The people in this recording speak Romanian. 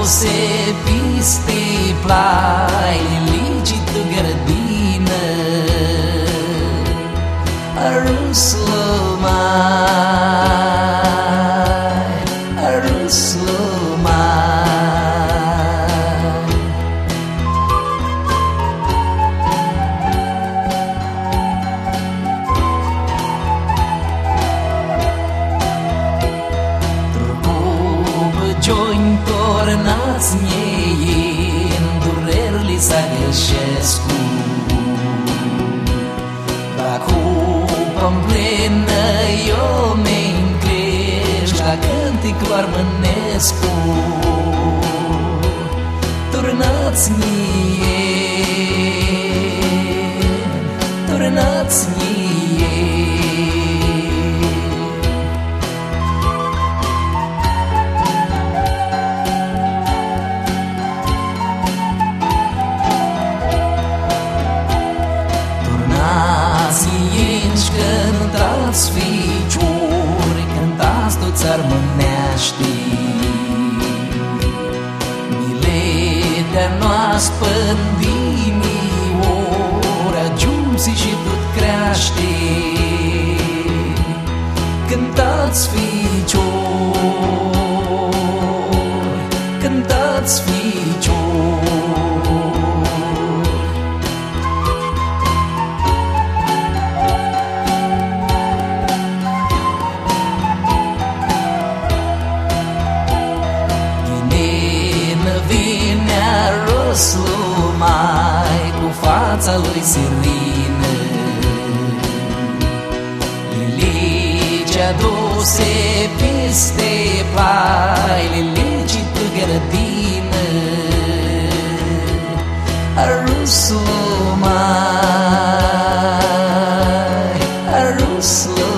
Você concepiste playlicitul grădină Arus lumai, arus lumai să găsesc Acum plină eu mi-încrești La cântic doar mânescu Turnați mie cântați ficiuri, cântați toți armâneaști. Miletea noastră pândimii, ora giumsi și tot creaște. Cântați ficiuri, cântați ficiuri, rosa luiserina Lilicia dulce peste plai Lilicia tu gardină Arusul mai Arusul